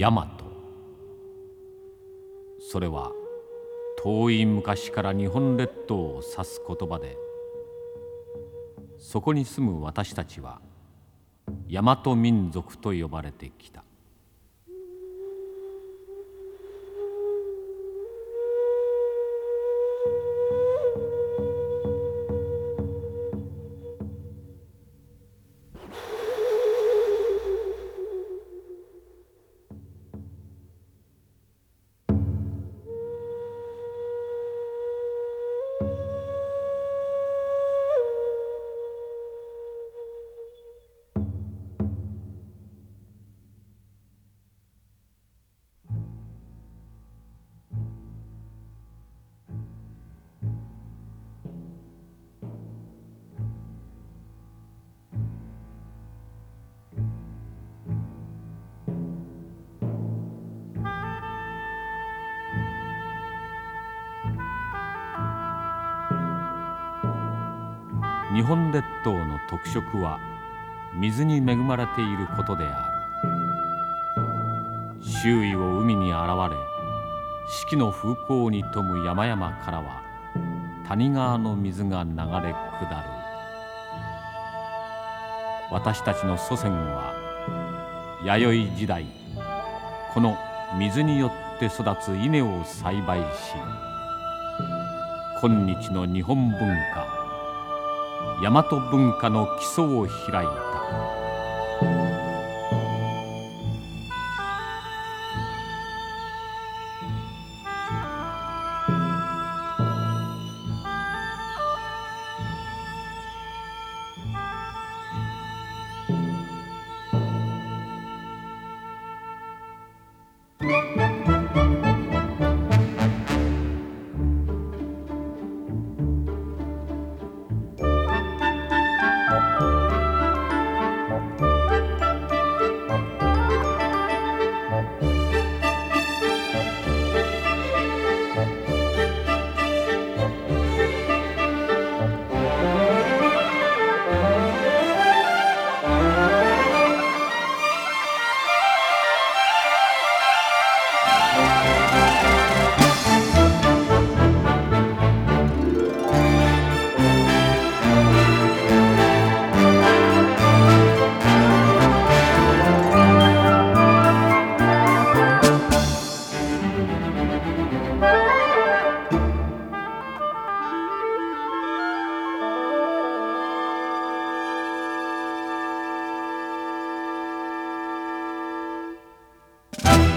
ヤマトそれは遠い昔から日本列島を指す言葉でそこに住む私たちは大和民族と呼ばれてきた。日本列島の特色は水に恵まれていることである。周囲を海に現れ四季の風光に富む山々からは谷川の水が流れ下る。私たちの祖先は弥生時代この水によって育つ稲を栽培し今日の日本文化大和文化の基礎を開いた。Thank.